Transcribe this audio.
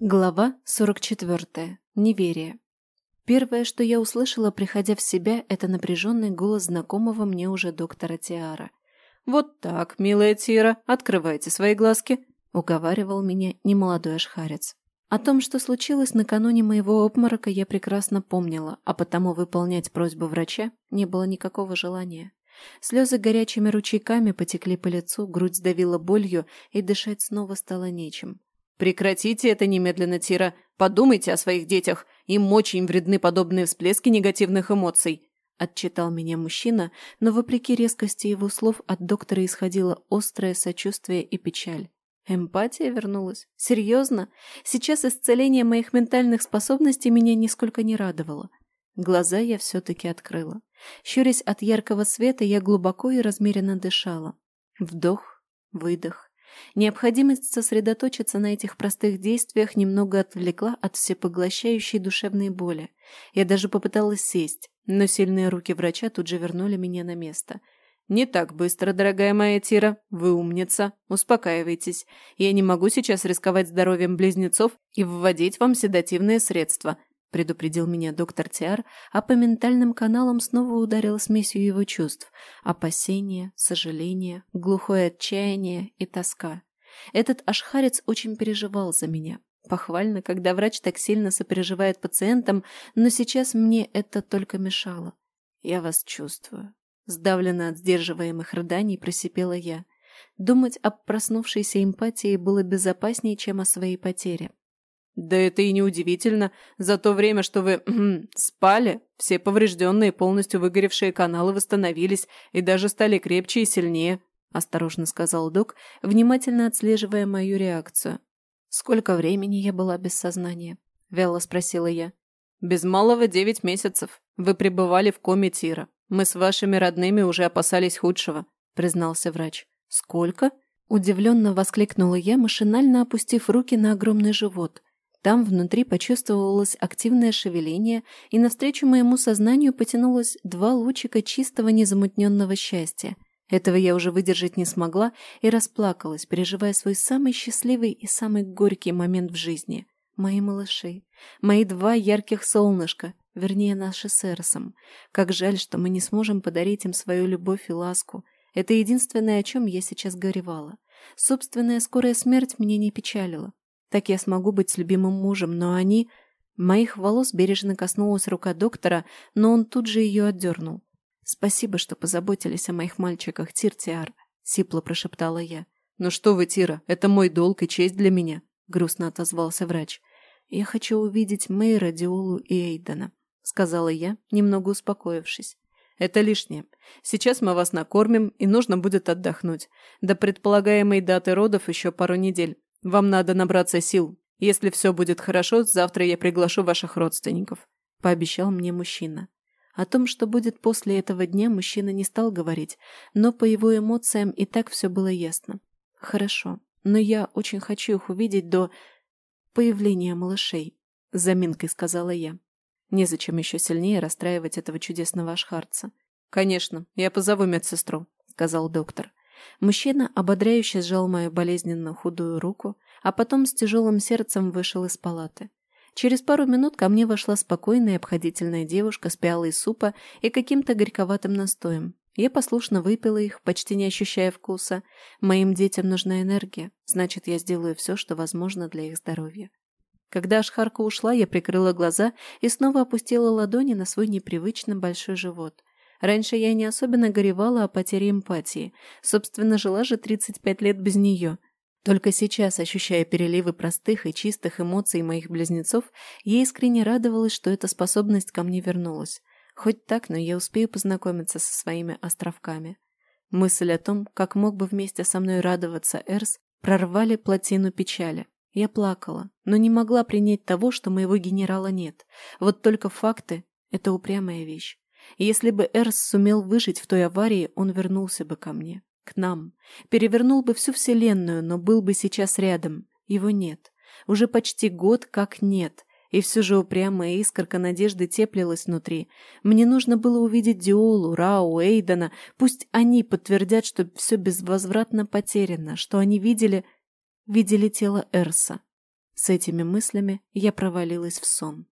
Глава 44. Неверие. Первое, что я услышала, приходя в себя, это напряженный голос знакомого мне уже доктора Тиара. «Вот так, милая Тира, открывайте свои глазки», — уговаривал меня немолодой ашхарец. О том, что случилось накануне моего обморока, я прекрасно помнила, а потому выполнять просьбу врача не было никакого желания. Слезы горячими ручейками потекли по лицу, грудь сдавила болью, и дышать снова стало нечем. Прекратите это немедленно, Тира. Подумайте о своих детях. Им очень вредны подобные всплески негативных эмоций. Отчитал меня мужчина, но вопреки резкости его слов от доктора исходило острое сочувствие и печаль. Эмпатия вернулась. Серьезно? Сейчас исцеление моих ментальных способностей меня нисколько не радовало. Глаза я все-таки открыла. Щурясь от яркого света, я глубоко и размеренно дышала. Вдох, выдох, Необходимость сосредоточиться на этих простых действиях немного отвлекла от всепоглощающей душевной боли. Я даже попыталась сесть, но сильные руки врача тут же вернули меня на место. «Не так быстро, дорогая моя Тира. Вы умница. Успокаивайтесь. Я не могу сейчас рисковать здоровьем близнецов и вводить вам седативные средства предупредил меня доктор Тиар, а по ментальным каналам снова ударила смесью его чувств – опасения, сожаления, глухое отчаяние и тоска. Этот ашхарец очень переживал за меня. Похвально, когда врач так сильно сопереживает пациентам, но сейчас мне это только мешало. «Я вас чувствую», – сдавленно от сдерживаемых рыданий просипела я. Думать об проснувшейся эмпатии было безопаснее, чем о своей потере. Да это и не удивительно. За то время, что вы спали, все поврежденные, полностью выгоревшие каналы восстановились и даже стали крепче и сильнее, осторожно сказал док, внимательно отслеживая мою реакцию. Сколько времени я была без сознания? Вяло спросила я. Без малого девять месяцев. Вы пребывали в коме Тира. Мы с вашими родными уже опасались худшего, признался врач. Сколько? Удивленно воскликнула я, машинально опустив руки на огромный живот – там внутри почувствовалось активное шевеление, и навстречу моему сознанию потянулось два лучика чистого незамутненного счастья. Этого я уже выдержать не смогла и расплакалась, переживая свой самый счастливый и самый горький момент в жизни. Мои малыши, мои два ярких солнышка, вернее, наши с Эросом. Как жаль, что мы не сможем подарить им свою любовь и ласку. Это единственное, о чем я сейчас горевала. Собственная скорая смерть меня не печалила. Так я смогу быть с любимым мужем, но они... Моих волос бережно коснулась рука доктора, но он тут же ее отдернул. «Спасибо, что позаботились о моих мальчиках, Тиртиар», — сипло прошептала я. «Ну что вы, Тира, это мой долг и честь для меня», — грустно отозвался врач. «Я хочу увидеть Мэйра, Диолу и Эйдена», — сказала я, немного успокоившись. «Это лишнее. Сейчас мы вас накормим, и нужно будет отдохнуть. До предполагаемой даты родов еще пару недель. Вам надо набраться сил. Если все будет хорошо, завтра я приглашу ваших родственников», – пообещал мне мужчина. О том, что будет после этого дня, мужчина не стал говорить, но по его эмоциям и так все было ясно. «Хорошо, но я очень хочу их увидеть до появления малышей», – заминкой сказала я. Незачем еще сильнее расстраивать этого чудесного ашхарца. «Конечно, я позову медсестру», – сказал доктор. Мужчина ободряюще сжал мою болезненно худую руку, а потом с тяжелым сердцем вышел из палаты. Через пару минут ко мне вошла спокойная и обходительная девушка с пиалой супа и каким-то горьковатым настоем. Я послушно выпила их, почти не ощущая вкуса. Моим детям нужна энергия, значит, я сделаю все, что возможно для их здоровья. Когда Ашхарка ушла, я прикрыла глаза и снова опустила ладони на свой непривычно большой живот. Раньше я не особенно горевала о потере эмпатии. Собственно, жила же 35 лет без нее. Только сейчас, ощущая переливы простых и чистых эмоций моих близнецов, я искренне радовалась, что эта способность ко мне вернулась. Хоть так, но я успею познакомиться со своими островками. Мысль о том, как мог бы вместе со мной радоваться Эрс, прорвали плотину печали. Я плакала, но не могла принять того, что моего генерала нет. Вот только факты — это упрямая вещь. Если бы Эрс сумел выжить в той аварии, он вернулся бы ко мне, к нам, перевернул бы всю Вселенную, но был бы сейчас рядом. Его нет. Уже почти год как нет. И все же упрямая искорка надежды теплилась внутри. Мне нужно было увидеть Диолу, Рау, Эйдана. Пусть они подтвердят, что все безвозвратно потеряно, что они видели... видели тело Эрса. С этими мыслями я провалилась в сон.